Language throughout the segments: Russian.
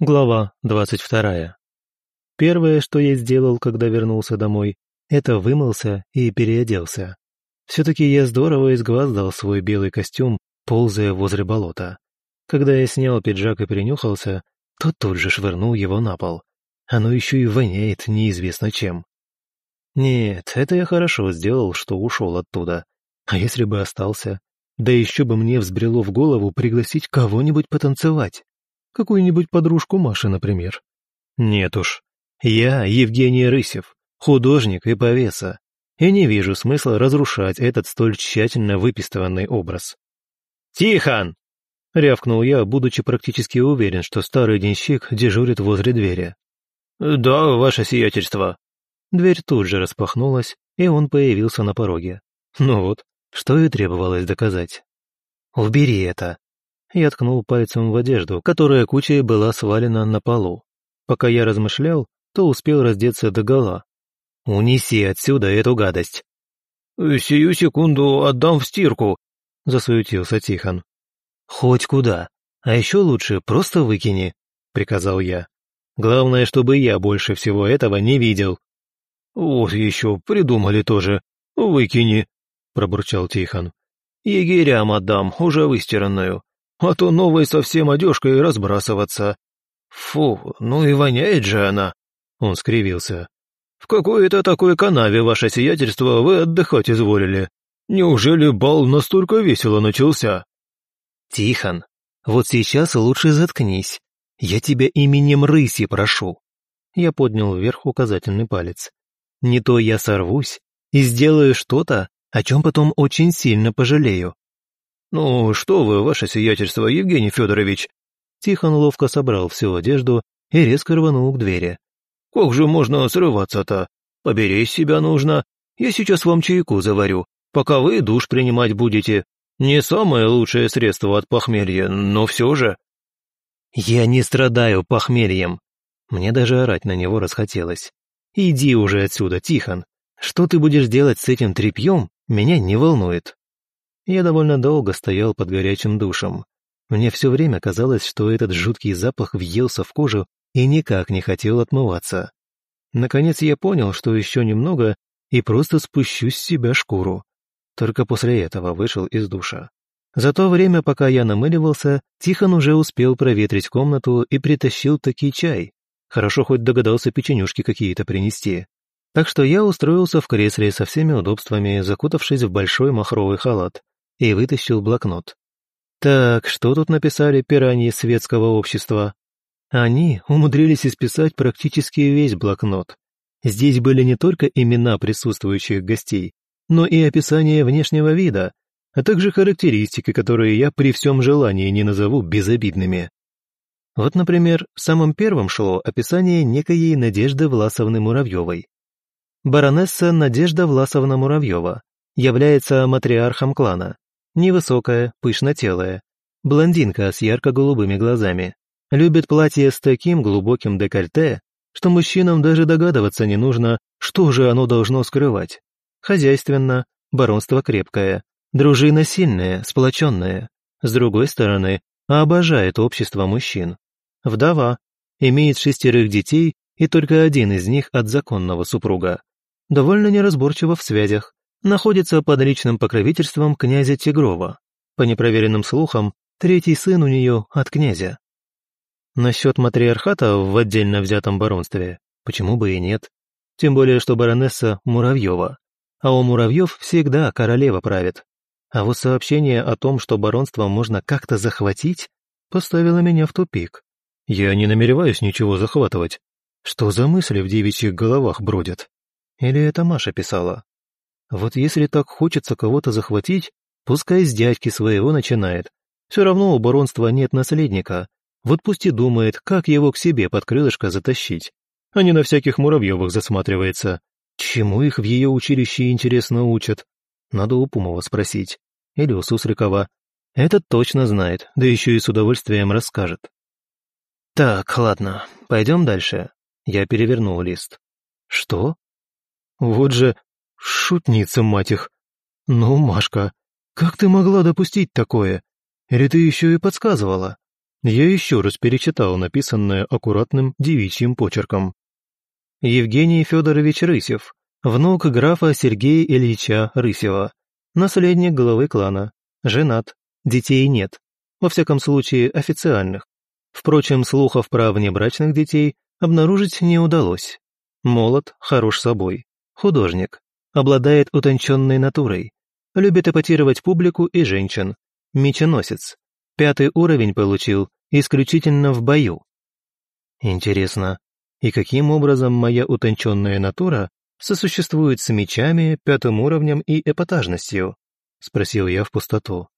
Глава двадцать вторая. Первое, что я сделал, когда вернулся домой, это вымылся и переоделся. Все-таки я здорово изгваздал свой белый костюм, ползая возле болота. Когда я снял пиджак и принюхался, то тут же швырнул его на пол. Оно еще и воняет неизвестно чем. Нет, это я хорошо сделал, что ушел оттуда. А если бы остался? Да еще бы мне взбрело в голову пригласить кого-нибудь потанцевать. Какую-нибудь подружку Маши, например. Нет уж. Я Евгений Рысев, художник и повеса, и не вижу смысла разрушать этот столь тщательно выпистыванный образ. «Тихон!» — рявкнул я, будучи практически уверен, что старый денщик дежурит возле двери. «Да, ваше сиятельство». Дверь тут же распахнулась, и он появился на пороге. Ну вот, что и требовалось доказать. «Убери это!» Я ткнул пальцем в одежду, которая кучей была свалена на полу. Пока я размышлял, то успел раздеться догола. «Унеси отсюда эту гадость!» «Сию секунду отдам в стирку», — засуетился Тихон. «Хоть куда, а еще лучше просто выкини», — приказал я. «Главное, чтобы я больше всего этого не видел». «Вот еще придумали тоже. Выкини», — пробурчал Тихон. «Егерям отдам, уже выстиранную а то новой совсем одежкой разбрасываться. Фу, ну и воняет же она!» Он скривился. «В какой-то такой канаве, ваше сиятельство, вы отдыхать изволили. Неужели бал настолько весело начался?» «Тихон, вот сейчас лучше заткнись. Я тебя именем рыси прошу». Я поднял вверх указательный палец. «Не то я сорвусь и сделаю что-то, о чем потом очень сильно пожалею. «Ну, что вы, ваше сиятельство, Евгений Федорович!» Тихон ловко собрал всю одежду и резко рванул к двери. «Как же можно срываться-то? Поберечь себя нужно. Я сейчас вам чайку заварю, пока вы душ принимать будете. Не самое лучшее средство от похмелья, но все же...» «Я не страдаю похмельем!» Мне даже орать на него расхотелось. «Иди уже отсюда, Тихон! Что ты будешь делать с этим тряпьем, меня не волнует!» Я довольно долго стоял под горячим душем. Мне все время казалось, что этот жуткий запах въелся в кожу и никак не хотел отмываться. Наконец я понял, что еще немного и просто спущу с себя шкуру. Только после этого вышел из душа. За то время, пока я намыливался, Тихон уже успел проветрить комнату и притащил таки чай. Хорошо хоть догадался печенюшки какие-то принести. Так что я устроился в кресле со всеми удобствами, закутавшись в большой махровый халат, и вытащил блокнот. Так, что тут написали пираньи светского общества? Они умудрились исписать практически весь блокнот. Здесь были не только имена присутствующих гостей, но и описание внешнего вида, а также характеристики, которые я при всем желании не назову безобидными. Вот, например, в самом первом шло описание некоей Надежды Власовны Муравьевой. Баронесса Надежда Власовна Муравьева является матриархом клана, Невысокая, пышнотелая. Блондинка с ярко-голубыми глазами. Любит платье с таким глубоким декольте, что мужчинам даже догадываться не нужно, что же оно должно скрывать. Хозяйственно, баронство крепкое, дружина сильная, сплоченная. С другой стороны, обожает общество мужчин. Вдова, имеет шестерых детей и только один из них от законного супруга. Довольно неразборчива в связях, находится под личным покровительством князя Тигрова. По непроверенным слухам, третий сын у нее от князя. Насчет матриархата в отдельно взятом баронстве, почему бы и нет? Тем более, что баронесса Муравьева. А у Муравьев всегда королева правит. А вот сообщение о том, что баронство можно как-то захватить, поставило меня в тупик. Я не намереваюсь ничего захватывать. Что за мысли в девичьих головах бродят? Или это Маша писала? Вот если так хочется кого-то захватить, пускай с дядьки своего начинает. Все равно у баронства нет наследника. Вот пусть и думает, как его к себе под крылышко затащить. А не на всяких муравьевых засматривается. Чему их в ее училище интересно учат? Надо у Пумова спросить. Или у Сусликова. Этот точно знает, да еще и с удовольствием расскажет. Так, ладно, пойдем дальше. Я перевернул лист. Что? Вот же Шутница, мать их. Ну, Машка, как ты могла допустить такое? Или ты еще и подсказывала? Я еще раз перечитал написанное аккуратным девичьим почерком. Евгений Федорович Рысев, внук графа Сергея Ильича Рысева, наследник главы клана, женат, детей нет, во всяком случае официальных. Впрочем, слухов про внебрачных детей обнаружить не удалось. Молод, хорош собой, художник, обладает утонченной натурой, любит эпатировать публику и женщин, меченосец, пятый уровень получил исключительно в бою. Интересно, и каким образом моя утонченная натура сосуществует с мечами, пятым уровнем и эпатажностью? Спросил я в пустоту.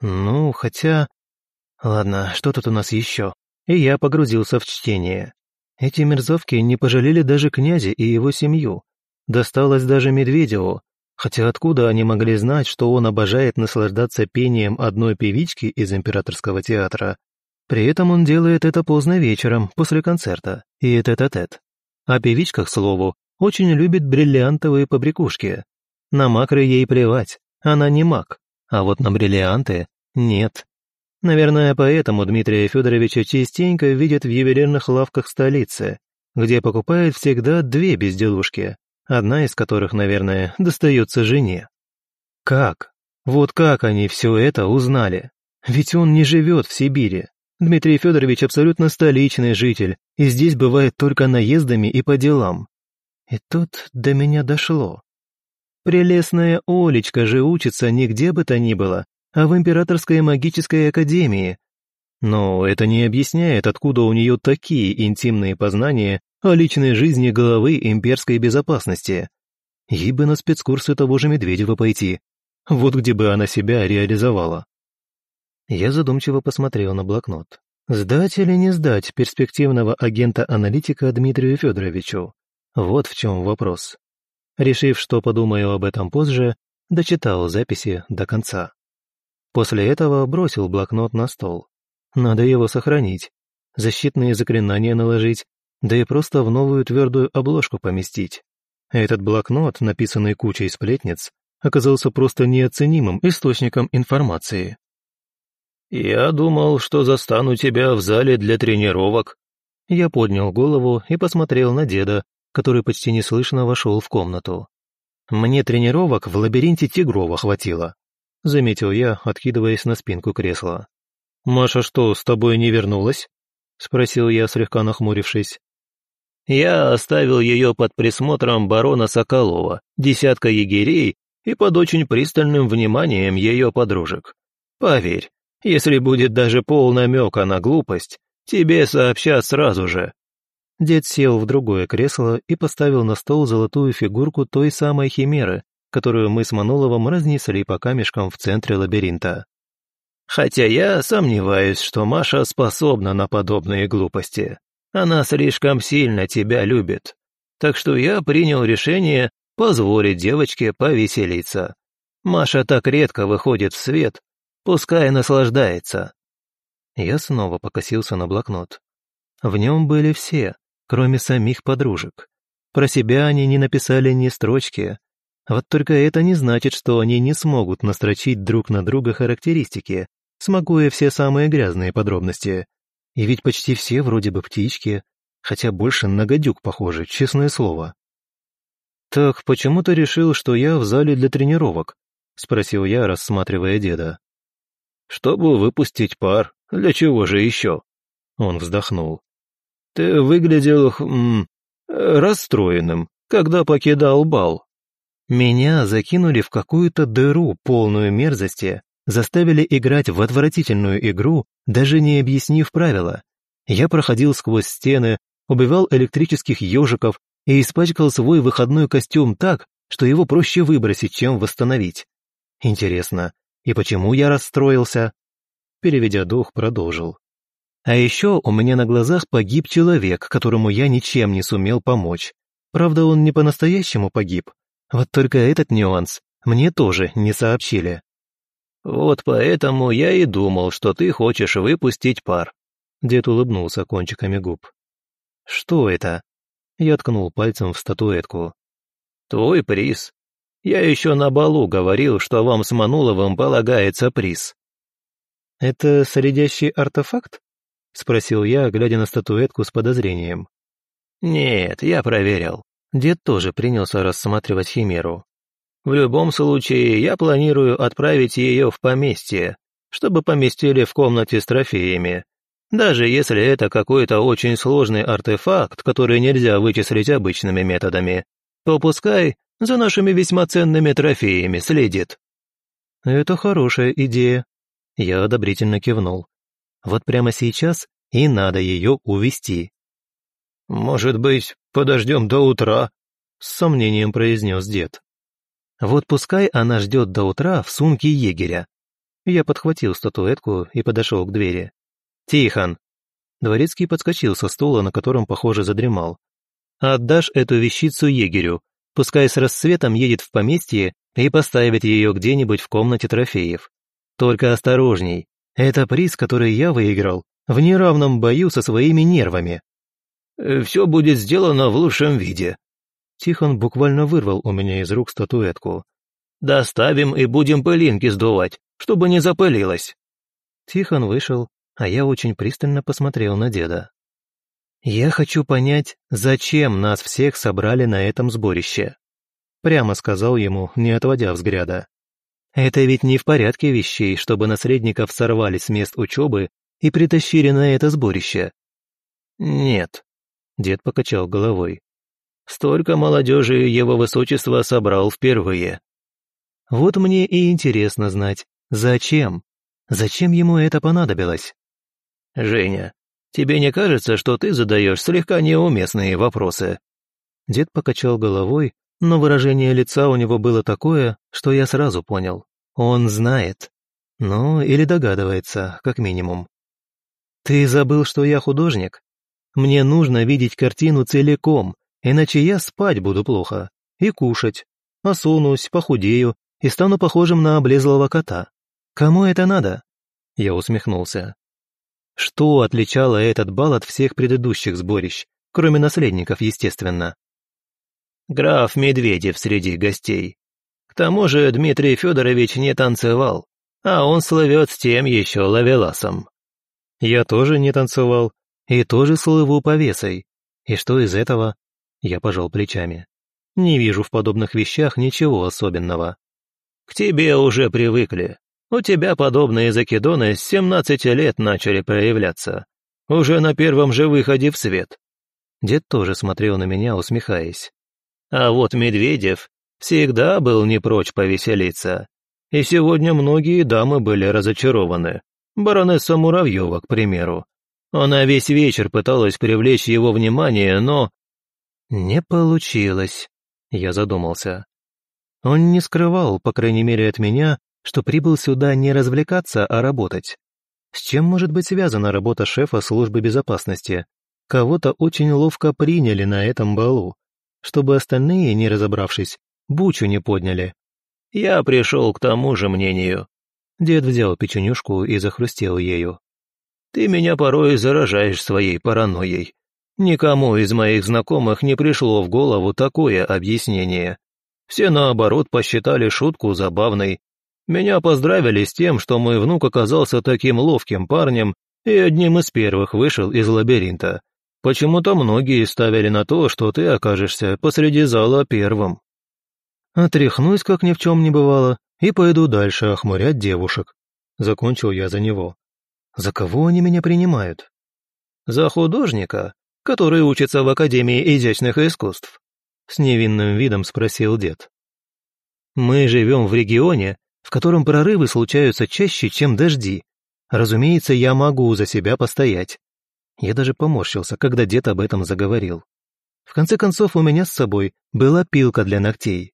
Ну, хотя... Ладно, что тут у нас еще? И я погрузился в чтение. Эти мерзавки не пожалели даже князя и его семью. Досталось даже Медведеву, хотя откуда они могли знать, что он обожает наслаждаться пением одной певички из императорского театра, при этом он делает это поздно вечером, после концерта, и тет-а-тет. О певичках, к слову, очень любит бриллиантовые побрякушки. На макры ей плевать, она не маг, а вот на бриллианты нет. Наверное, поэтому Дмитрия Федоровича частенько видят в ювелирных лавках столицы, где покупают всегда две безделушки, одна из которых, наверное, достается жене. Как? Вот как они все это узнали? Ведь он не живет в Сибири, Дмитрий Федорович абсолютно столичный житель, и здесь бывает только наездами и по делам. И тут до меня дошло. Прелестная Олечка же учится нигде бы то ни было, а в Императорской магической академии. Но это не объясняет, откуда у нее такие интимные познания о личной жизни главы имперской безопасности. Ей бы на спецкурсы того же Медведева пойти. Вот где бы она себя реализовала. Я задумчиво посмотрел на блокнот. Сдать или не сдать перспективного агента-аналитика Дмитрию Федоровичу? Вот в чем вопрос. Решив, что подумаю об этом позже, дочитал записи до конца. После этого бросил блокнот на стол. Надо его сохранить, защитные заклинания наложить, да и просто в новую твердую обложку поместить. Этот блокнот, написанный кучей сплетниц, оказался просто неоценимым источником информации. «Я думал, что застану тебя в зале для тренировок». Я поднял голову и посмотрел на деда, который почти неслышно вошел в комнату. «Мне тренировок в лабиринте Тигрова хватило», — заметил я, откидываясь на спинку кресла. «Маша что, с тобой не вернулась?» — спросил я, слегка нахмурившись. «Я оставил ее под присмотром барона Соколова, десятка егерей и под очень пристальным вниманием ее подружек. Поверь, если будет даже полнамека на глупость, тебе сообщат сразу же». Дед сел в другое кресло и поставил на стол золотую фигурку той самой химеры, которую мы с Мануловым разнесли по камешкам в центре лабиринта. «Хотя я сомневаюсь, что Маша способна на подобные глупости. Она слишком сильно тебя любит. Так что я принял решение позволить девочке повеселиться. Маша так редко выходит в свет, Пускай наслаждается. Я снова покосился на блокнот. В нем были все, кроме самих подружек. Про себя они не написали ни строчки. Вот только это не значит, что они не смогут настрочить друг на друга характеристики, смогуя все самые грязные подробности. И ведь почти все вроде бы птички, хотя больше на гадюк похожи, честное слово. «Так почему ты решил, что я в зале для тренировок?» — спросил я, рассматривая деда. «Чтобы выпустить пар. Для чего же еще?» Он вздохнул. «Ты выглядел хм, расстроенным, когда покидал бал». «Меня закинули в какую-то дыру, полную мерзости, заставили играть в отвратительную игру, даже не объяснив правила. Я проходил сквозь стены, убивал электрических ежиков и испачкал свой выходной костюм так, что его проще выбросить, чем восстановить. Интересно, и почему я расстроился?» Переведя дух, продолжил. «А еще у меня на глазах погиб человек, которому я ничем не сумел помочь. Правда, он не по-настоящему погиб. Вот только этот нюанс мне тоже не сообщили». «Вот поэтому я и думал, что ты хочешь выпустить пар». Дед улыбнулся кончиками губ. «Что это?» Я ткнул пальцем в статуэтку. «Твой приз. Я еще на балу говорил, что вам с Мануловым полагается приз». «Это следящий артефакт?» спросил я, глядя на статуэтку с подозрением. «Нет, я проверил». Дед тоже принялся рассматривать химеру. «В любом случае, я планирую отправить ее в поместье, чтобы поместили в комнате с трофеями. Даже если это какой-то очень сложный артефакт, который нельзя вычислить обычными методами, то пускай за нашими весьма ценными трофеями следит». «Это хорошая идея», — я одобрительно кивнул. «Вот прямо сейчас и надо ее увести. «Может быть, подождем до утра?» — с сомнением произнес дед. «Вот пускай она ждет до утра в сумке егеря». Я подхватил статуэтку и подошел к двери. «Тихон!» Дворецкий подскочил со стула, на котором, похоже, задремал. «Отдашь эту вещицу егерю, пускай с рассветом едет в поместье и поставит ее где-нибудь в комнате трофеев. Только осторожней, это приз, который я выиграл в неравном бою со своими нервами». Э, «Все будет сделано в лучшем виде». Тихон буквально вырвал у меня из рук статуэтку. «Доставим и будем пылинки сдувать, чтобы не запылилось». Тихон вышел, а я очень пристально посмотрел на деда. «Я хочу понять, зачем нас всех собрали на этом сборище?» Прямо сказал ему, не отводя взгляда. «Это ведь не в порядке вещей, чтобы наследников сорвали с мест учебы и притащили на это сборище». «Нет», — дед покачал головой. «Столько молодежи его высочество собрал впервые». «Вот мне и интересно знать, зачем? Зачем ему это понадобилось?» «Женя, тебе не кажется, что ты задаешь слегка неуместные вопросы?» Дед покачал головой, но выражение лица у него было такое, что я сразу понял. Он знает. Ну, или догадывается, как минимум. «Ты забыл, что я художник? Мне нужно видеть картину целиком, иначе я спать буду плохо. И кушать. Осунусь, похудею и стану похожим на облезлого кота. Кому это надо?» Я усмехнулся. Что отличало этот бал от всех предыдущих сборищ, кроме наследников, естественно? Граф Медведев среди гостей. К тому же Дмитрий Федорович не танцевал, а он слывет с тем еще лавеласом. Я тоже не танцевал, и тоже слыву повесой. И что из этого? Я пожал плечами. Не вижу в подобных вещах ничего особенного. К тебе уже привыкли. У тебя подобные закидоны с 17 лет начали проявляться. Уже на первом же выходе в свет. Дед тоже смотрел на меня, усмехаясь. А вот Медведев всегда был не прочь повеселиться. И сегодня многие дамы были разочарованы. Баронесса Муравьева, к примеру. Она весь вечер пыталась привлечь его внимание, но... Не получилось, я задумался. Он не скрывал, по крайней мере от меня, что прибыл сюда не развлекаться, а работать. С чем может быть связана работа шефа службы безопасности? Кого-то очень ловко приняли на этом балу, чтобы остальные, не разобравшись, бучу не подняли. Я пришел к тому же мнению. Дед взял печенюшку и захрустел ею. Ты меня порой заражаешь своей паранойей. Никому из моих знакомых не пришло в голову такое объяснение. Все, наоборот, посчитали шутку забавной. Меня поздравили с тем, что мой внук оказался таким ловким парнем и одним из первых вышел из лабиринта. Почему-то многие ставили на то, что ты окажешься посреди зала первым. Отряхнусь, как ни в чем не бывало, и пойду дальше охмурять девушек. Закончил я за него. За кого они меня принимают? За художника, который учится в Академии изящных искусств. С невинным видом спросил дед. Мы живем в регионе, в котором прорывы случаются чаще, чем дожди. Разумеется, я могу за себя постоять. Я даже поморщился, когда дед об этом заговорил. В конце концов, у меня с собой была пилка для ногтей.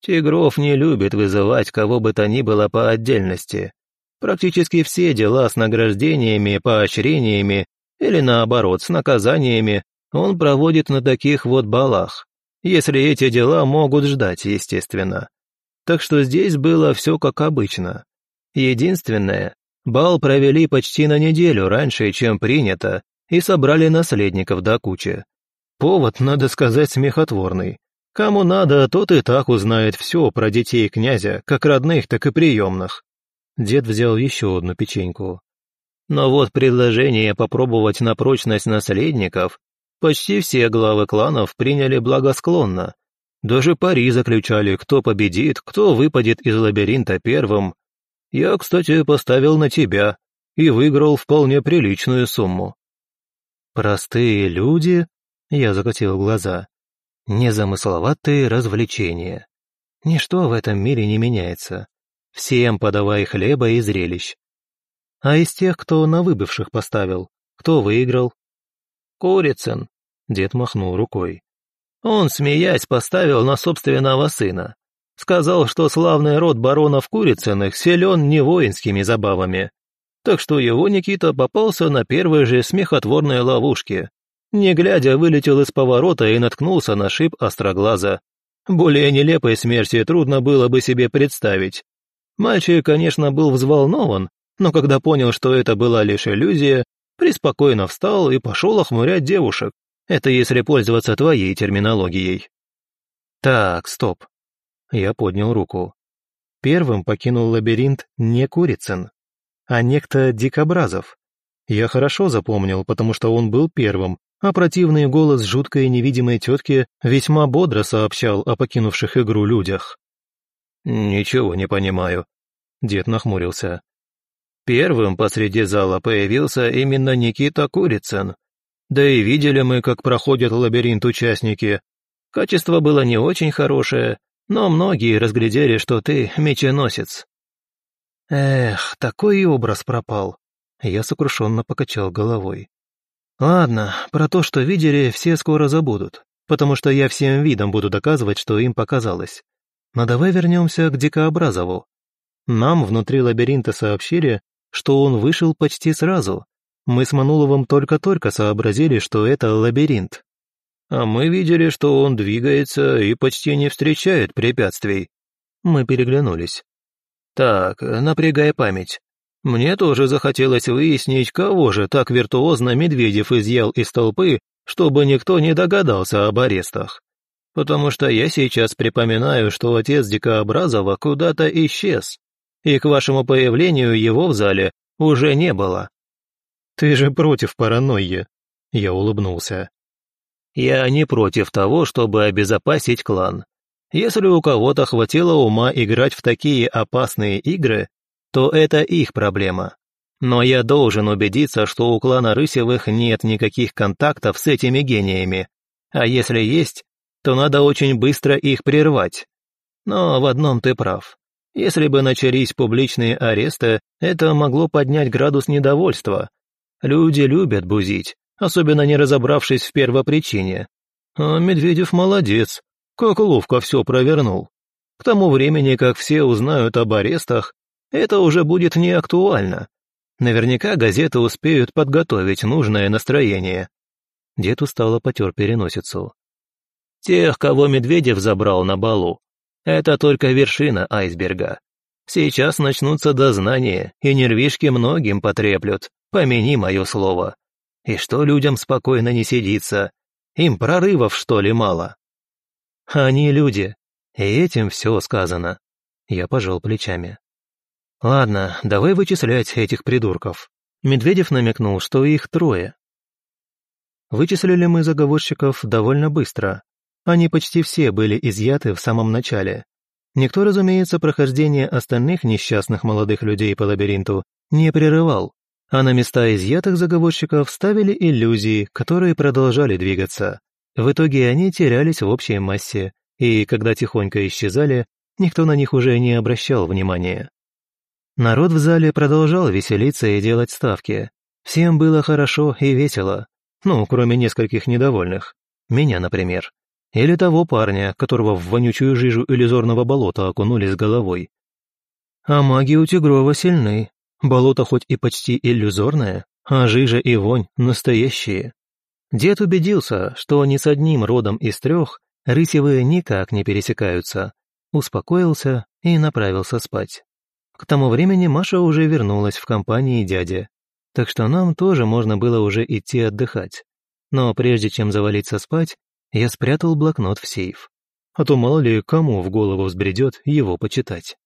Тигров не любит вызывать кого бы то ни было по отдельности. Практически все дела с награждениями, поощрениями или наоборот с наказаниями он проводит на таких вот балах, если эти дела могут ждать, естественно. Так что здесь было все как обычно. Единственное, бал провели почти на неделю раньше, чем принято, и собрали наследников до кучи. Повод, надо сказать, смехотворный. Кому надо, тот и так узнает все про детей князя, как родных, так и приемных. Дед взял еще одну печеньку. Но вот предложение попробовать на прочность наследников почти все главы кланов приняли благосклонно. Даже пари заключали, кто победит, кто выпадет из лабиринта первым. Я, кстати, поставил на тебя и выиграл вполне приличную сумму. Простые люди, я закатил глаза, незамысловатые развлечения. Ничто в этом мире не меняется. Всем подавай хлеба и зрелищ. А из тех, кто на выбывших поставил, кто выиграл? Курицын, дед махнул рукой. Он, смеясь, поставил на собственного сына. Сказал, что славный род баронов Курицыных силен не воинскими забавами. Так что его Никита попался на первой же смехотворной ловушке. Не глядя, вылетел из поворота и наткнулся на шип остроглаза. Более нелепой смерти трудно было бы себе представить. Мальчик, конечно, был взволнован, но когда понял, что это была лишь иллюзия, преспокойно встал и пошел охмурять девушек. Это если пользоваться твоей терминологией. Так, стоп. Я поднял руку. Первым покинул лабиринт не Курицын, а некто Дикобразов. Я хорошо запомнил, потому что он был первым, а противный голос жуткой невидимой тетки весьма бодро сообщал о покинувших игру людях. «Ничего не понимаю», — дед нахмурился. Первым посреди зала появился именно Никита Курицын. Да и видели мы, как проходят лабиринт участники. Качество было не очень хорошее, но многие разглядели, что ты меченосец. Эх, такой образ пропал. Я сокрушенно покачал головой. Ладно, про то, что видели, все скоро забудут, потому что я всем видом буду доказывать, что им показалось. Но давай вернемся к Дикообразову. Нам внутри лабиринта сообщили, что он вышел почти сразу. Мы с Мануловым только-только сообразили, что это лабиринт. А мы видели, что он двигается и почти не встречает препятствий. Мы переглянулись. Так, напрягай память. Мне тоже захотелось выяснить, кого же так виртуозно Медведев изъял из толпы, чтобы никто не догадался об арестах. Потому что я сейчас припоминаю, что отец Дикообразова куда-то исчез и к вашему появлению его в зале уже не было». «Ты же против паранойи», — я улыбнулся. «Я не против того, чтобы обезопасить клан. Если у кого-то хватило ума играть в такие опасные игры, то это их проблема. Но я должен убедиться, что у клана Рысевых нет никаких контактов с этими гениями. А если есть, то надо очень быстро их прервать. Но в одном ты прав. Если бы начались публичные аресты, это могло поднять градус недовольства. Люди любят бузить, особенно не разобравшись в первопричине. А Медведев молодец, как ловко все провернул. К тому времени, как все узнают об арестах, это уже будет не актуально. Наверняка газеты успеют подготовить нужное настроение. Дед устало потер переносицу. Тех, кого Медведев забрал на балу, это только вершина айсберга. Сейчас начнутся дознания, и нервишки многим потреплют, помяни мое слово. И что людям спокойно не сидится? Им прорывов, что ли, мало? Они люди, и этим все сказано. Я пожал плечами. Ладно, давай вычислять этих придурков. Медведев намекнул, что их трое. Вычислили мы заговорщиков довольно быстро, они почти все были изъяты в самом начале. Никто, разумеется, прохождение остальных несчастных молодых людей по лабиринту не прерывал, а на места изъятых заговорщиков ставили иллюзии, которые продолжали двигаться. В итоге они терялись в общей массе, и когда тихонько исчезали, никто на них уже не обращал внимания. Народ в зале продолжал веселиться и делать ставки. Всем было хорошо и весело. Ну, кроме нескольких недовольных. Меня, например. Или того парня, которого в вонючую жижу иллюзорного болота окунули с головой. А маги у Тигрова сильны. Болото хоть и почти иллюзорное, а жижа и вонь настоящие. Дед убедился, что ни с одним родом из трех рысевые никак не пересекаются. Успокоился и направился спать. К тому времени Маша уже вернулась в компании дяди, так что нам тоже можно было уже идти отдыхать. Но прежде чем завалиться спать, я спрятал блокнот в сейф. А то мало ли кому в голову взбредет его почитать.